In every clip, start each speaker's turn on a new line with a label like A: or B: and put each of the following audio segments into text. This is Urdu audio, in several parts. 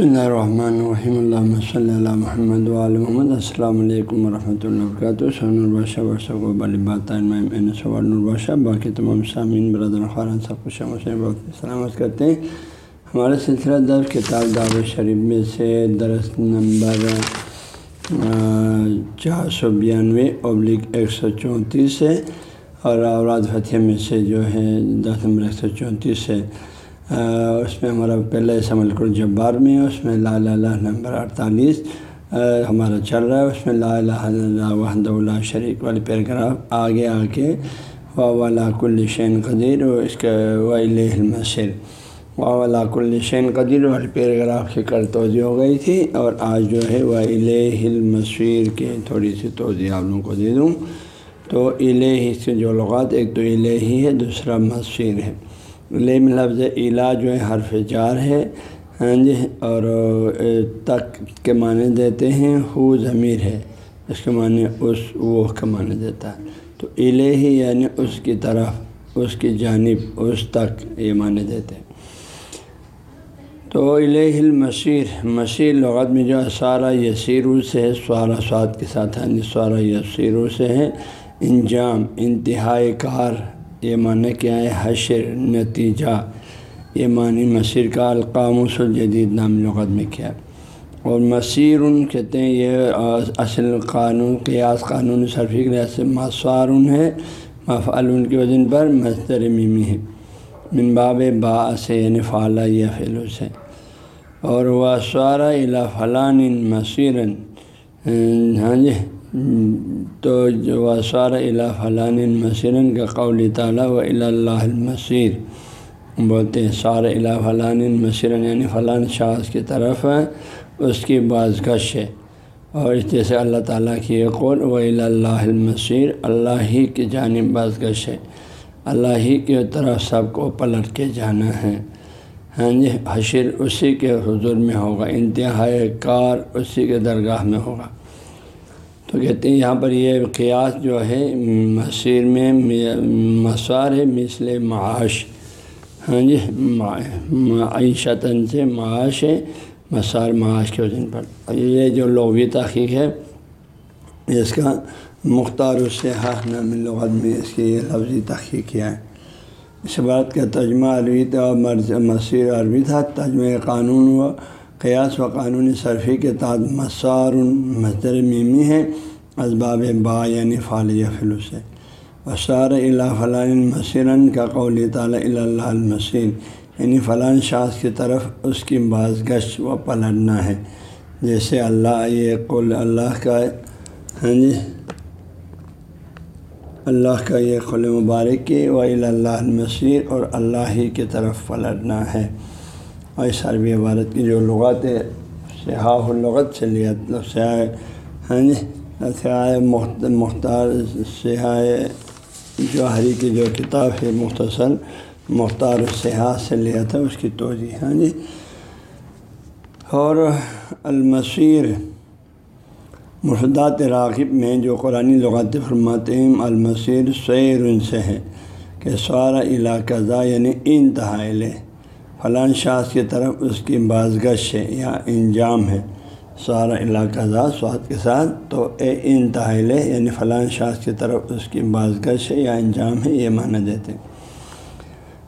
A: بسم اللہ الرحمن الرحیم اللہ صلی اللہ محمد علیہ محمد السلام علیکم ورحمۃ اللہ وبرکاتہ سن البادشہ ورثہ کو بات البادشہ باقی تمام سامعین برادر خارن سب کچھ سلامت کرتے ہیں ہمارے سلسلہ در کتاب دعوت شریف میں سے درس نمبر چار سو بانوے ابلک ایک سو چونتیس ہے اور اوراد فتح میں سے جو ہے دس نمبر ایک سو چونتیس ہے اس میں ہمارا پہلا اس عمل الجبار میں اس میں لا اللہ نمبر اڑتالیس ہمارا چل رہا ہے، اس میں لا الہ اللہ وحد اللہ شریک والے پیراگراف آگے آ کے ولاک الشین قدیر، و اس کا ومشر ولاک الشین قدیر والے پیراگراف کی کل توضیع ہو گئی تھی، اور آج جو ہے وہ المصیر کے تھوڑی سی توضیع آپ لوگوں کو دے دوں۔ تو الہ سے جو لغات، ایک تو الہی ہے، دوسرا مصیر ہے۔ لیم لفظ الا جو ہے حرف جار ہے ہاں جی اور تک کے معنی دیتے ہیں ہو ضمیر ہے۔ اس کے معنی اس وہ کے معنی دیتا ہے۔ تو الہ ہی یعنی اس کی طرف، اس کی جانب، اس تک یہ معنی دیتے ہیں۔ تو الہ المشیر مشیر لغت میں جو سارا یسیرو سے ہے سوارا سواد کے ساتھ ہاں جی، یعنی سوارا یسیرو سے ہے۔ انجام، انتہائی کار یہ معنی کیا ہے؟ حشر نتیجہ۔ یہ معنی مصیر کا القاموس الجدید نام لغت میں کیا اور مصیر کہتے ہیں یہ اصل قانون، قیاس قانون صرفی کے لحاظ سے مسوار ہے مفعل ان کے وزن پر مصدر میمی ہے۔ من باب با سے یعنی فعلا یا فعلو سے۔ اور وہ سوارا الا فلان مصیرن ہاں جی۔ تو جو سار اللہ فلان مصیرن کا قول تعالیٰ و اللہ المصیر بولتے ہیں سار اللہ فلان مصیرن یعنی فلان شاذ کی طرف اس کی بعض گش ہے۔ اور اس جیسے اللہ تعالیٰ کی یہ قول، و اللہ المصیر اللہ ہی کی جانب بعض گش ہے۔ اللہ ہی کی طرف سب کو پلٹ کے جانا ہے۔ ہاں جی حشر اسی کے حضور میں ہوگا، انتہائی کار اسی کے درگاہ میں ہوگا۔ تو کہتے ہیں یہاں پر یہ قیاس جو ہے مصیر میں مسوار ہے، مثل معاش۔ ہاں جی معیشتاً سے معاش ہے، مسار معاش کے وزن پر۔ یہ جو لغوی تحقیق ہے، اس کا مختار الصحاح نام لغت میں اس کی یہ لفظی تحقیق کیا ہے۔ اس بات کا ترجمہ عربی تھا مصیر عربی تھا، ترجمہ قانون و قیاس و قانونی صرفی کے تحت مسار مصدر میمی ہے اسباب با یعنی فعلیہ فلوس ہے۔ وسار اللہ فلان مصیرن کا قول تعالیٰ اللہ المسین یعنی فلان شاخ کی طرف اس کی بعض گشت و پلٹنا ہے۔ جیسے اللہ، یہ قول اللہ کا ہاں جی۔ اللہ کا یہ قل مبارک و اللہ المصیر اور اللہ ہی کی طرف پلٹنا ہے۔ اور اس عربی عبارت کی جو لغت ہے سیاح الغت سے لیا مطلب سیاح ہاں جی سیاح مختار سیاح جوہری کی جو کتاب ہے مختصر، مختار سیاح سے لیا تھا، اس کی توجہ ہاں جی۔ اور المصیر مرحدات راغب میں جو قرآن لغات فرماتے ہیں المصیر سیر سے ہے، کہ سوارا علاقہ یعنی انتہائل ہے فلان شاخ کی طرف اس کی بازگش ہے یا انجام ہے۔ سارا علاقہ ذات سواد کے ساتھ۔ تو اے انتہائل ہے یعنی فلان شاخ کی طرف اس کی بازگش ہے، یا انجام ہے، یہ معنی دیتے ہیں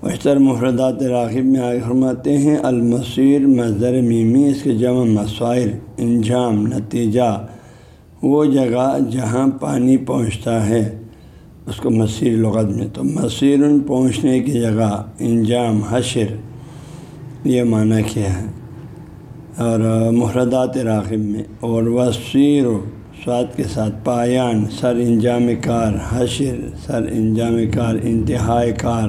A: وشتر مفردات راغب میں آگے فرماتے ہیں، المصیر مظر میمی، اس کے جمع مسائل، انجام، نتیجہ، وہ جگہ جہاں پانی پہنچتا ہے۔ اس کو مصیر لغت میں، تو مصیر پہنچنے کی جگہ، انجام، حشر۔ یہ معنی کیا ہے؟ اور محردات راغب میں، اور وسیر و سواد کے ساتھ پایان، سر انجام کار، حشر، سر انجام کار، انتہائی کار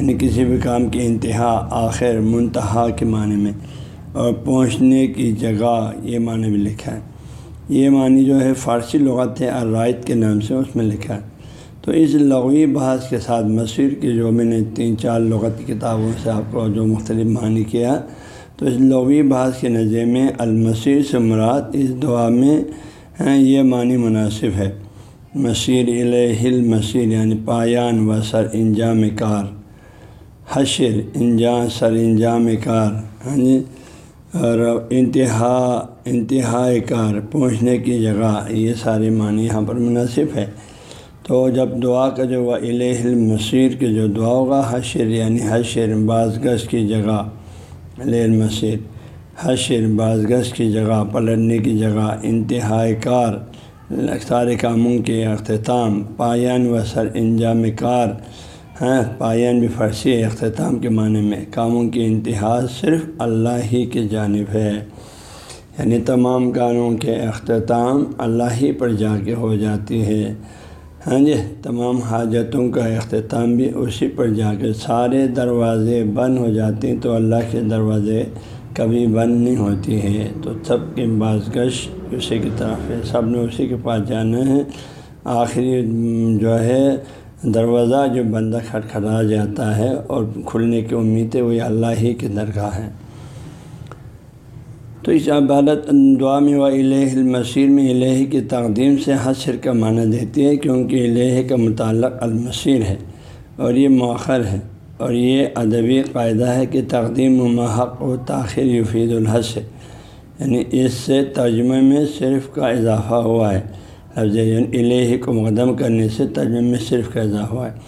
A: یعنی کسی بھی کام کی انتہا، آخر، منتہا کے معنی میں، اور پہنچنے کی جگہ، یہ معنی بھی لکھا ہے۔ یہ معنی جو ہے فارسی لغت ہے، الرائد کے نام سے اس میں لکھا ہے۔ تو اس لغوی بحث کے ساتھ مصیر کی جو میں نے تین چار لغت کتابوں سے آپ کو جو مختلف معنی کیا، تو اس لغوی بحث کے نظر میں المصیر سے مراد اس دعا میں ہاں، یہ معنی مناسب ہے۔ مصیر الہل مصیر یعنی پایان و سر انجام کار۔ حشر، انجام، سر انجام کار۔ ہاں جی اور انتہا انتہائی کار، پہنچنے کی جگہ، یہ سارے معنی یہاں پر مناسب ہے۔ تو جب دعا کا جو وہ الہ المصیر کے جو دعا ہوگا، حشر یعنی حشر بعض کی جگہ الہ المصیر، حشر بعض کی جگہ، پلٹنے کی جگہ، انتہائی کار، سارے کاموں کے اختتام، پایان و سر انجام کار ہیں پایان بھی فرسی ہے اختتام کے معنی میں، کاموں کی انتہا صرف اللہ ہی کی جانب ہے۔ یعنی تمام کاموں کے اختتام اللہ ہی پر جا کے ہو جاتی ہے ہاں جی تمام حاجتوں کا اختتام بھی اسی پر جا کے سارے دروازے بند ہو جاتے ہیں تو اللہ کے دروازے کبھی بند نہیں ہوتی ہے تو سب کی بازگش اسی کی طرف ہے۔ سب نے اسی کے پاس جانا ہے۔ آخری جو ہے، دروازہ جو بندہ کھٹکھٹا جاتا ہے اور کھلنے کی امید ہے وہی اللہ ہی کی درگاہ ہے تو اس عبادت دعا میں و الہ المسیر میں الہ کی تقدیم سے حسر کا معنی دیتی ہے کیونکہ الہ کا متعلق المسیر ہے اور یہ مؤخر ہے اور یہ ادبی قاعدہ ہے کہ تقدیم و محق و تاخیر یفید الحسر یعنی اس سے ترجمے میں صرف کا اضافہ ہوا ہے۔ لفظ یعنی الہ کو مقدم کرنے سے ترجمے میں صرف کا اضافہ ہوا ہے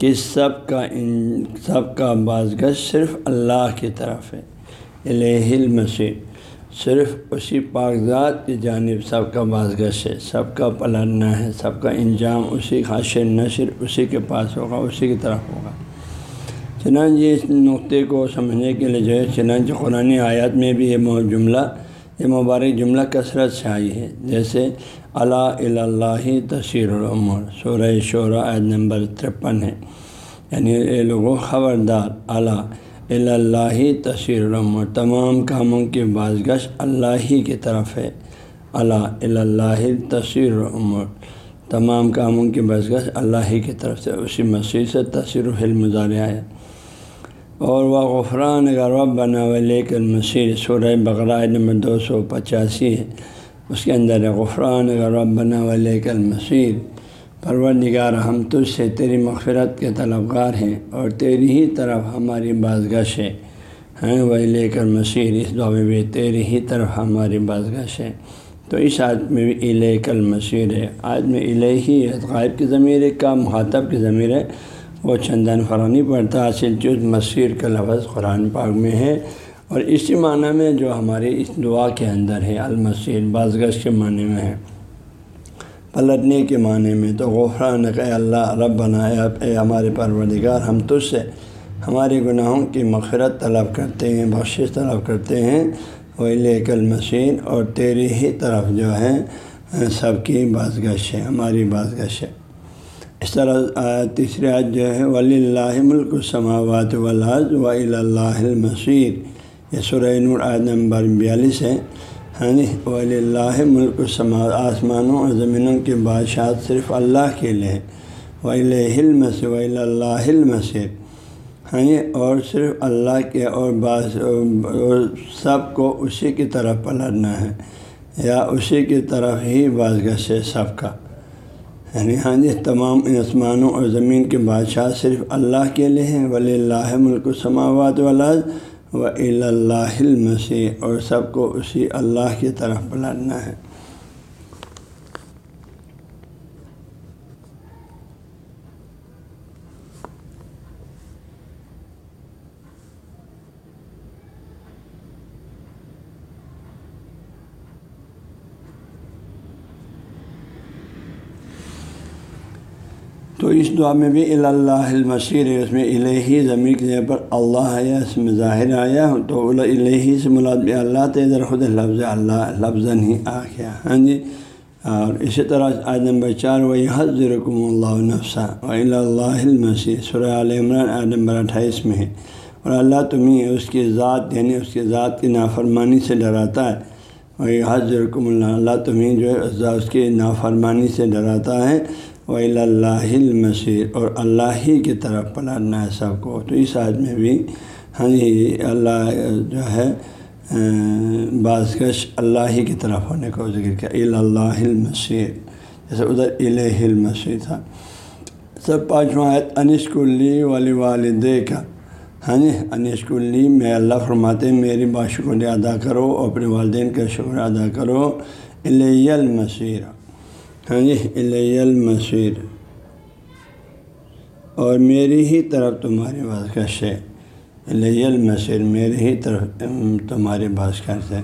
A: کہ سب کا ان، سب کا بازگش صرف اللہ کی طرف ہے الہ المسیر صرف اسی کاغذات کی جانب سب کا بازگش ہے، سب کا پلٹنا ہے، سب کا انجام اسی حاشر نشر اسی کے پاس ہوگا، اسی کی طرف ہوگا۔ چنانچہ اس نقطے کو سمجھنے کے لیے جو ہے، چنانچہ قرآن آیات میں بھی یہ جملہ، یہ مبارک جملہ کثرت سے آئی ہے۔ جیسے، اللہ اللہ تصیر العمر سورہ شعرا عید نمبر ترپن ہے۔ یعنی اے لوگوں، خبردار، اللہ اللہ تصیر العمر تمام کاموں کی بازگش اللہ ہی کی طرف ہے۔ اللہ اللہ تصیر العمر تمام کاموں کی بازگش اللہ ہی کی طرف سے۔ اسی مسیح سے تصیر مظاہرہ ہے۔ اور وہ غفران غرب بنا ولی کر مسیح سورہ بقرۂ نمبر دو سو پچاسی ہے۔ اس کے اندر غفران غرب بنا ولی کر مسیح پرور نگار ہم تجھ سے تیری مغفرت کے طلبگار ہیں اور تیری ہی طرف ہماری بازگش ہے۔ ہیں وہ لے کر مشیر اس دعا میں بھی تیری ہی طرف ہماری بازگش ہے۔ تو اس آج میں بھی الہ کل مشیر ہے۔ آج میں الہی ہے غائب کی ضمیر کا مخاطب کی ضمیر ہے۔ وہ چندن فرانی پڑتا حاصل چوز مشیر کا لفظ قرآن پاک میں ہے۔ اور اسی معنی میں جو ہمارے اس دعا کے اندر ہے المسیر بازگش کے معنی میں ہے۔ پلٹنے کے معنی میں تو غفران کہ اللہ رب بنایا اے ہمارے پروردگار، ہم تجھ سے ہمارے گناہوں کی مغفرت طلب کرتے ہیں، بخشش طلب کرتے ہیں۔ وہ لے کل مشین اور تیری ہی طرف جو ہے، سب کی بازگش ہے، ہماری بازگش ہے۔ اس طرح تیسری آج جو ہے ولی اللہ ملک السماوات ولاز و اللہ المصیر یہ سورہ نور عید نمبر بیالیس ہے۔ ہاں جی ولی اللہ ملک سما آسمانوں اور زمینوں کی بادشاہت صرف اللہ کے لیے ولی علم سے ولی اللہ علم سے ہاں جی اور صرف اللہ کے اور بعض سب کو اسی کی طرف پلٹنا ہے۔ یا اسی کی طرف ہی بازگش ہے سب کا۔ یعنی ہاں جی تمام آسمانوں اور زمین کے بادشاہ صرف اللہ کے لیے ہیں ولی اللہ ملک سماوات والا و اللہ مسیح اور سب کو اسی اللہ کی طرف بلانا ہے۔ تو اس دعا میں بھی اللہ المشیر ہے، اس میں الہی ضمیر کی جگہ پر اللہ آیا، اس میں ظاہر آیا، تو الہی سے ملاد اللہ تیزر خود لفظ اللہ لفظ ہی آ گیا۔ ہاں جی۔ اور اسی طرح آج نمبر چار وہی حضرکم اللہ نفسا اللہ المسیح سورہ عال عمران آج نمبر اٹھائیس میں ہے۔ اور اللہ تمہیں اس کی ذات یعنی اس کی ذات کی نافرمانی سے ڈراتا ہے۔ وہی حضرکم اللہ اللہ تمہیں جو ہے اس کی نافرمانی سے ڈراتا ہے۔ و اللہ المسیر اور اللہ ہی کی طرف پلٹنا ہے سب کو۔ تو اس آج میں بھی ہاں جی اللہ جو ہے بازگش اللہ ہی کی طرف ہونے کو ذکر کیا۔ اللہ المسیر جیسے ادھر الہ المسیر تھا۔ سب پانچواں آیت انس کلی والی والد کا۔ ہاں جی انشکلی میں اللہ فرماتے میری باشکر ادا کرو اور اپنے والدین کا شکر ادا کرو۔ الیہ المصیر ہاں جی الیہ المصیر۔ اور میری ہی طرف تمہاری بازگش ہے۔ الیہ المصیر، میری ہی طرف تمہاری بازگش ہے۔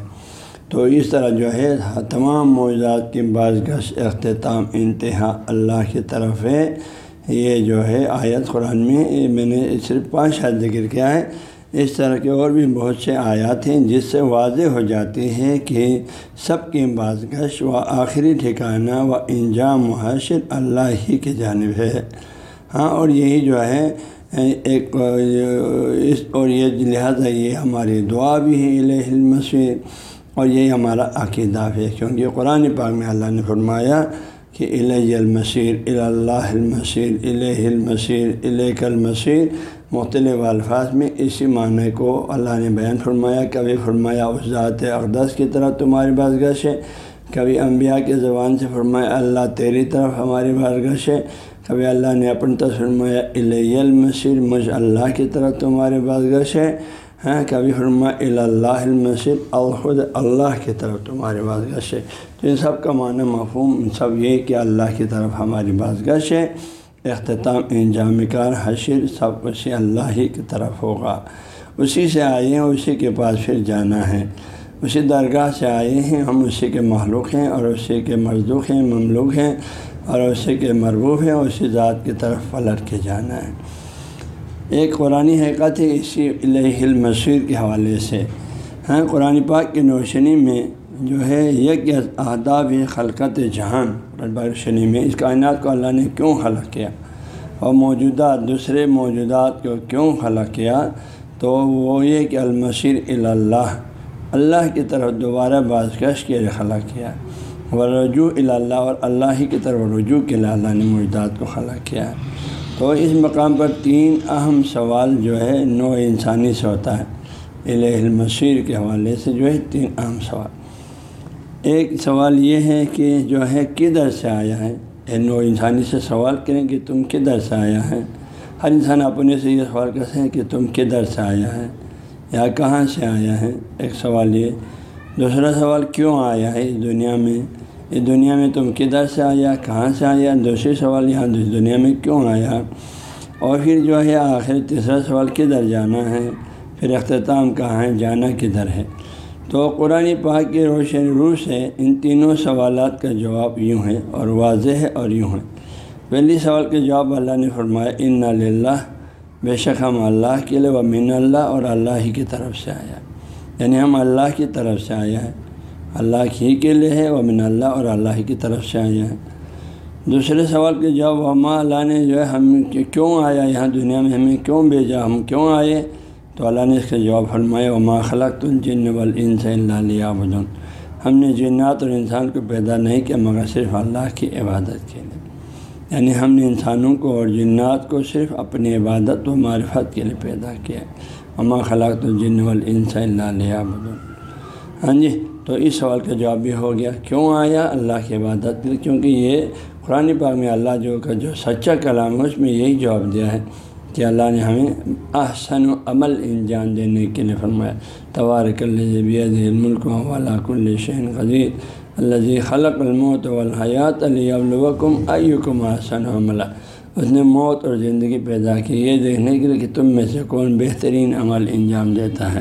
A: تو اس طرح جو ہے، تمام موضوعات کی بازگش اختتام، انتہا اللہ کی طرف ہے۔ یہ جو ہے آیت قرآن میں میں نے صرف پانچ حد ذکر کیا ہے۔ اس طرح کے اور بھی بہت سے آیات ہیں جس سے واضح ہو جاتی ہے کہ سب کی بازگش و آخری ٹھکانہ و انجام و اللہ ہی کی جانب ہے۔ ہاں اور یہی جو ہے، ایک، اس، اور یہ، لہٰذا یہ ہماری دعا بھی ہے الہ المسیح اور یہی ہمارا عقیدہ ہے۔ کیونکہ قرآن پاک میں اللہ نے فرمایا کہ الہ المسیر اللہ المسیر الہ المسیر الہ المسیر مختلف الفاظ میں اسی معنی کو اللہ نے بیان فرمایا، کبھی فرمایا اس ذات اقدس کی طرف تمہاری بازگش ہے، کبھی انبیاء کے زبان سے فرمایا اللہ تیری طرف ہماری بازگش ہے، کبھی اللہ نے اپنی طرف فرمایا الہ المسیر مجھ اللہ کی طرف تمہاری بازگش ہے ہاں کبھی فرما اللہ المسد الخد اللہ کی طرف تمہاری بازگش ہے۔ تو ان سب کا معنی مفہوم سب یہ کہ اللہ کی طرف ہماری بازگش ہے۔ اختتام انجام کار حشر سب اسی اللہ ہی کی طرف ہوگا۔ اسی سے آئے ہیں اسی کے پاس پھر جانا ہے۔ اسی درگاہ سے آئے ہیں، ہم اسی کے محلوق ہیں اور اسی کے مزدوق ہیں، مملوک ہیں اور اسی کے مربوب ہیں اسی ذات کی طرف پلٹ کے جانا ہے۔ ایک قرآن حقیقت ہے اسی الہ المصیر کے حوالے سے۔ ہاں قرآن پاک کی نوشنی میں جو ہے یک اہداب خلقت جہان روشنی میں اس کائنات کو اللہ نے کیوں خلق کیا؟ اور موجودہ دوسرے موجودات کو کیوں خلق کیا؟ تو وہ یہ کہ المصیر اللہ اللہ کی طرف دوبارہ بازگش کے لیے خلق کیا۔ وہ رجوع اللہ اور اللہ ہی کی طرف رجوع کے لیے اللہ نے موجودات کو خلق کیا۔ تو اس مقام پر تین اہم سوال جو ہے نو انسانی سے ہوتا ہے۔ الہ المصیر کے حوالے سے جو ہے، تین اہم سوال۔ ایک سوال یہ ہے کہ جو ہے کدھر سے آیا ہے؟ یعنی نو انسانی سے سوال کریں کہ تم کدھر سے آیا ہے؟ ہر انسان اپنے سے یہ سوال کرتے ہیں کہ تم کدھر سے آیا ہے یا کہاں سے آیا ہے؟ ایک سوال یہ. دوسرا سوال، کیوں آیا ہے اس دنیا میں؟ اس دنیا میں تم کدھر سے آیا، کہاں سے آیا؟ دوسرے سوال یہاں، اس دنیا میں کیوں آیا؟ اور پھر جو ہے آخر تیسرا سوال، کدھر جانا ہے؟ پھر اختتام کہاں ہے؟ جانا کدھر ہے؟ تو قرآن پاک کی روشن روح سے ان تینوں سوالات کا جواب یوں ہے اور واضح ہے اور یوں ہے۔ پہلی سوال کے جواب اللہ نے فرمایا ان اللہ بے شک ہم اللہ کے لیے و من اللہ اور اللہ ہی کی طرف سے آیا۔ یعنی ہم اللہ کی طرف سے آیا ہے اللہ ہی کے لیے ہے وہ من اللہ اور اللہ کی طرف سے آیا ہے دوسرے سوال کے جواب ہما اللہ نے جو ہے ہم کیوں آیا یہاں دنیا میں، ہمیں کیوں بھیجا، ہم کیوں آئے؟ تو اللہ نے اس کا جواب فرمایا وما خلق الجن والانس سے اللہ بدن ہم نے جنات اور انسان کو پیدا نہیں کیا، مگر صرف اللہ کی عبادت کے لیے۔ یعنی ہم نے انسانوں کو اور جنات کو صرف اپنی عبادت و معرفت کے لیے پیدا کیا۔ وما خلق الجن والانس سے اللہ بدن ہاں جی تو اس سوال کا جواب بھی ہو گیا، کیوں آیا اللہ کی عبادت؟ کیونکہ یہ قرآن پاک میں اللہ جو کا جو سچا کلام ہے، اس میں یہی جواب دیا ہے۔ کہ اللہ نے ہمیں احسن و عمل انجام دینے کے لیے فرمایا۔ توارک اللہ ملک ولاک الشین قدیر۔ اللہ خلق الموت والحیات علی الوکم ایکم احسن و عملہ اس نے موت اور زندگی پیدا کی۔ یہ دیکھنے کے لیے کہ تم میں سے کون بہترین عمل انجام دیتا ہے۔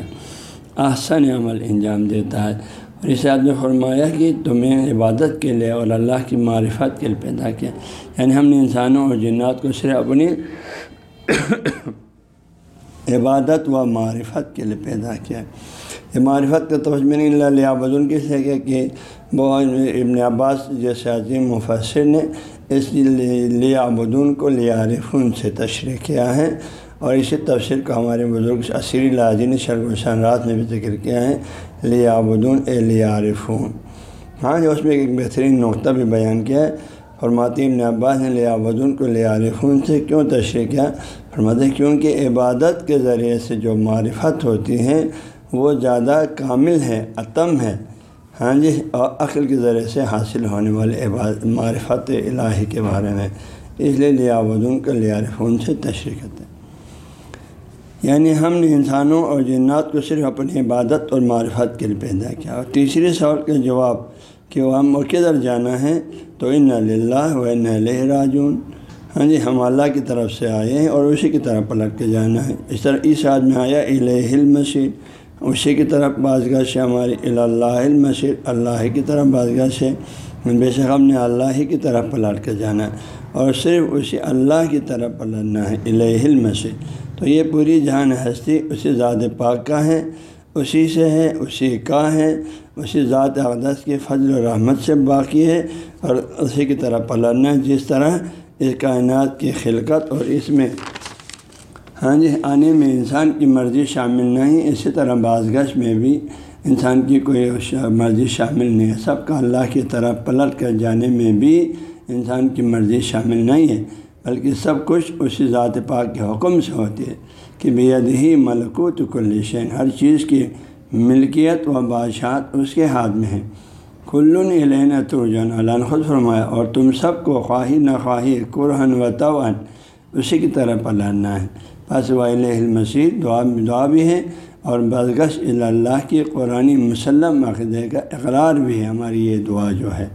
A: احسن عمل انجام دیتا ہے۔ اور اس نے فرمایا کہ تمہیں عبادت کے لیے اور اللہ کی معرفت کے لیے پیدا کیا۔ یعنی ہم نے انسانوں اور جنات کو صرف اپنی عبادت و معرفت کے لیے پیدا کیا۔ یہ معرفت کا توجہ نہیں اللہ لیا کس ہے کہ وہ ابن عباس جیسے عظیم مفسر نے اس لیا بدن کو لیارفن سے تشریح کیا ہے اور اسی تفصیل کو ہمارے بزرگ عصری لازین شرگوشان رات نے بھی ذکر کیا ہے۔ لیا بدون اے لیا عارفون ہاں جو اس میں ایک بہترین نقطہ بھی بیان کیا ہے۔ فرماتی ابن عباس نے لیا بدون کو لیا عارفون سے کیوں تشریح کیا؟ فرماتے ہیں، کیونکہ عبادت کے ذریعے سے جو معرفت ہوتی ہیں وہ زیادہ کامل ہے عتم ہے۔ ہاں جی اور عقل کے ذریعے سے حاصل ہونے والے عبادت معرفت الہی کے بارے میں۔ اس لیے لیا بدون کو لیا عارفون سے تشریح کرتے ہیں۔ یعنی ہم نے انسانوں اور جنات کو صرف اپنی عبادت اور معرفت کے لیے پیدا کیا۔ اور تیسرے سوال کا جواب کہ وہ ہم کدھر جانا ہے؟ تو ان اللہ و ان راجون ہاں جی ہم اللہ کی طرف سے آئے ہیں اور اسی کی طرف پلٹ کے جانا ہے۔ اس طرح اس آج میں آیا الہ المسیح اسی کی طرف بازگاہ سے ہماری اللہ المسیح اللہ کی طرف بازگاہ سے بے شک ہم نے اللہ ہی کی طرف پلٹ کے جانا ہے۔ اور صرف اسی اللہ کی طرف پلٹنا ہے الہ المسیح تو یہ پوری جہان ہستی اسی ذات پاک کا ہے، اسی سے ہے، اسی کا ہے۔ اسی ذات اقدس کی فضل و رحمت سے باقی ہے اور اسی کی طرح پلٹنا ہے، جس طرح اس کائنات کی خلقت اور اس میں۔ ہاں جی آنے میں انسان کی مرضی شامل نہیں، اسی طرح بعض میں بھی انسان کی کوئی مرضی شامل نہیں ہے۔ سب کا اللہ کی طرف پلٹ کر جانے میں بھی انسان کی مرضی شامل نہیں ہے، بلکہ سب کچھ اسی ذات پاک کے حکم سے ہوتی ہے کہ بید ہی ملکوت کلشین ہر چیز کی ملکیت و بادشاہت اس کے ہاتھ میں ہے۔ کلن علین ترجن علان خود فرمایا، اور تم سب کو خواہی نہ خواہی قرحن و توان اسی کی طرح پلانا ہے۔ بس و دعا دعا بھی ہے، اور بدگش اللہ کی قرآن مسلم عقیدے کا اقرار بھی ہے۔ ہماری یہ دعا جو ہے۔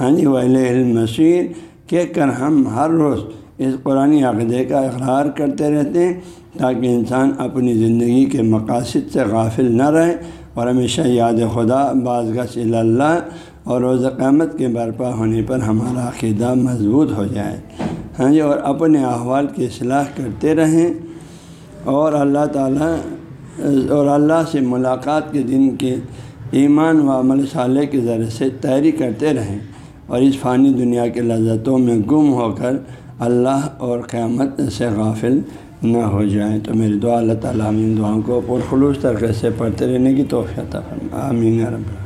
A: ہاں جی ولیہ المسیر کہہ کر ہم ہر روز اس قرآن عقیدے کا اقرار کرتے رہتے ہیں تاکہ انسان اپنی زندگی کے مقاصد سے غافل نہ رہے اور ہمیشہ یاد خدا بعض گش اللہ اور روز قیامت کے برپا ہونے پر ہمارا عقیدہ مضبوط ہو جائے۔ ہاں جی اور اپنے احوال کی اصلاح کرتے رہیں اور اللہ تعالیٰ، اور اللہ سے ملاقات کے دن کے ایمان و عمل صالح کے ذریعے سے تیاری کرتے رہیں اور اس فانی دنیا کے لذتوں میں گم ہو کر اللہ اور قیامت سے غافل نہ ہو جائیں۔ تو میری دعا، اللہ تعالیٰ امین دعاؤں کو پرخلوص طریقے سے پڑھتے رہنے کی توفیع فرما آمین رب